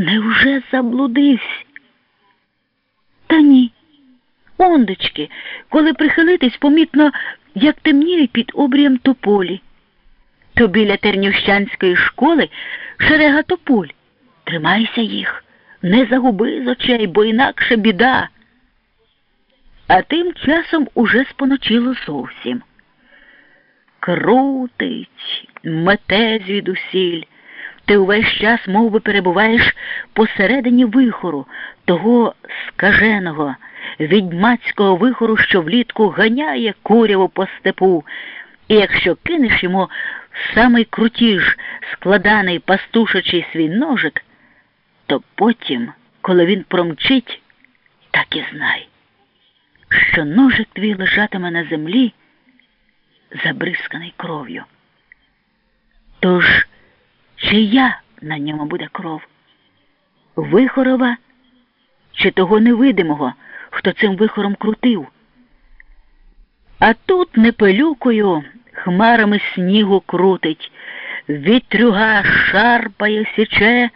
Невже заблудився? Та ні. Ондочки, коли прихилитись, помітно, як темніє під обрієм тополі. То біля тернющанської школи шерега тополь. Тримайся їх, не загуби з очей, бо інакше біда. А тим часом уже споночило зовсім. Крутить, мете звідусіль. Ти увесь час мов би, перебуваєш посередині вихору, того скаженого, відьмацького вихору, що влітку ганяє куряву по степу, і якщо кинеш йому самий крутіж складаний пастушачий свій ножик, то потім, коли він промчить, так і знай, що ножик твій лежатиме на землі, забризканий кров'ю. Чия на ньому буде кров? Вихорова чи того невидимого, хто цим вихором крутив? А тут не пилюкою хмарами снігу крутить, вітрюга шарпає, січе,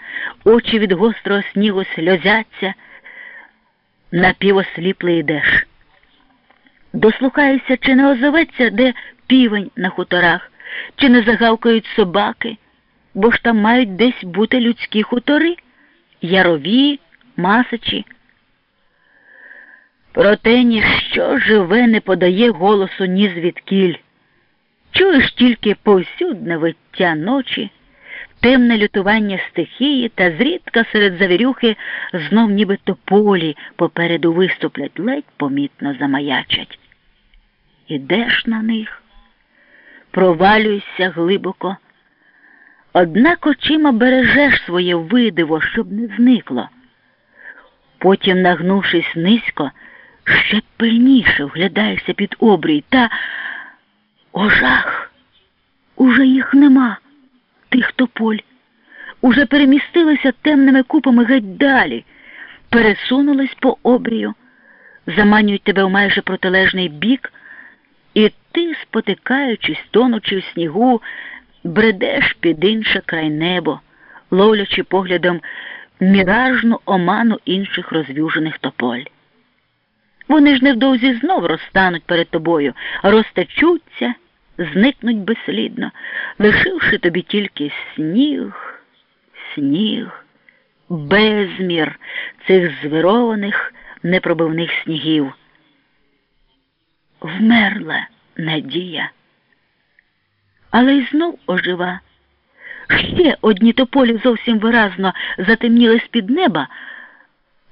очі від гострого снігу сльозяться, напівосліплий йдеш. Дослухаєшся, чи не озоветься, де півень на хуторах, чи не загавкають собаки, бо ж там мають десь бути людські хутори, ярові, масичі. Проте ніщо живе не подає голосу ні звідкіль. Чуєш тільки повсюдне виття ночі, темне лютування стихії та зрідка серед завірюхи знов нібито полі попереду виступлять, ледь помітно замаячать. Ідеш на них, провалюєшся глибоко, однак очима бережеш своє видиво, щоб не зникло. Потім, нагнувшись низько, ще пильніше вглядаєшся під обрій та о жах! Уже їх нема, тих тополь. Уже перемістилися темними купами геть далі, пересунулись по обрію, заманюють тебе в майже протилежний бік, і ти, спотикаючись, тонучи в снігу, бредеш під інше край небо, ловлячи поглядом міражну оману інших розвюжених тополь. Вони ж невдовзі знов розстануть перед тобою, розтечуться, зникнуть безслідно, лишивши тобі тільки сніг, сніг, безмір цих звированих непробивних снігів. Вмерла надія, але й знов ожива. Ще одні тополі зовсім виразно затемніли з-під неба.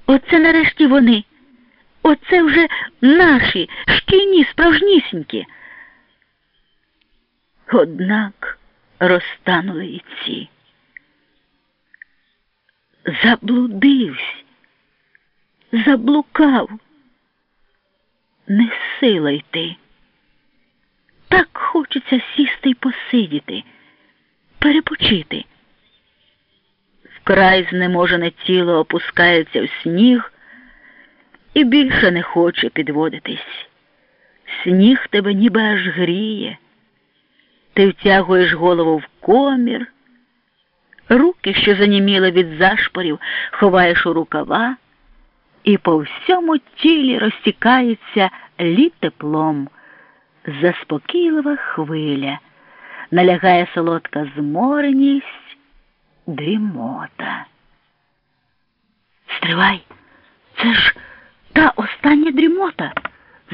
Оце нарешті вони. Оце вже наші шкільні справжнісінькі. Однак розтанули і ці. Заблудився, заблукав, не сила йти. Так хочеться сісти й посидіти, перепочити. Вкрай знеможене тіло опускається в сніг і більше не хоче підводитись. Сніг тебе ніби аж гріє. Ти втягуєш голову в комір, руки, що заніміли від зашпорів, ховаєш у рукава, і по всьому тілі розтікається літ теплом, заспокійлива хвиля, налягає солодка змореність, дрімота. Стривай, це ж та остання дрімота.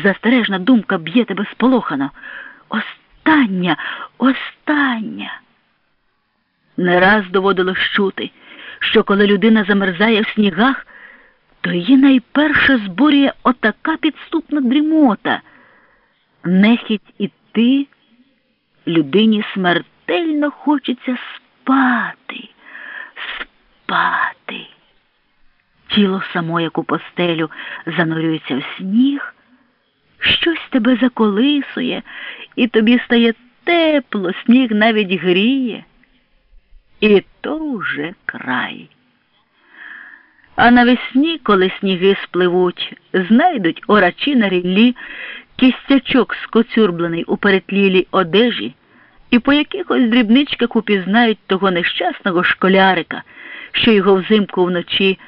Застережна думка б'є тебе сполохано. Остання, остання. Не раз доводилось чути, що коли людина замерзає в снігах, то її найперше зборює отака підступна дрімота. Нехіть іти, людині смертельно хочеться спати, спати. Тіло само, як у постелю, занурюється в сніг, щось тебе заколисує, і тобі стає тепло, сніг навіть гріє. І то вже край. А навесні, коли сніги спливуть, знайдуть орачі на ріллі кістячок скоцюрблений у перетлілій одежі, і по якихось дрібничках упізнають того нещасного школярика що його взимку вночі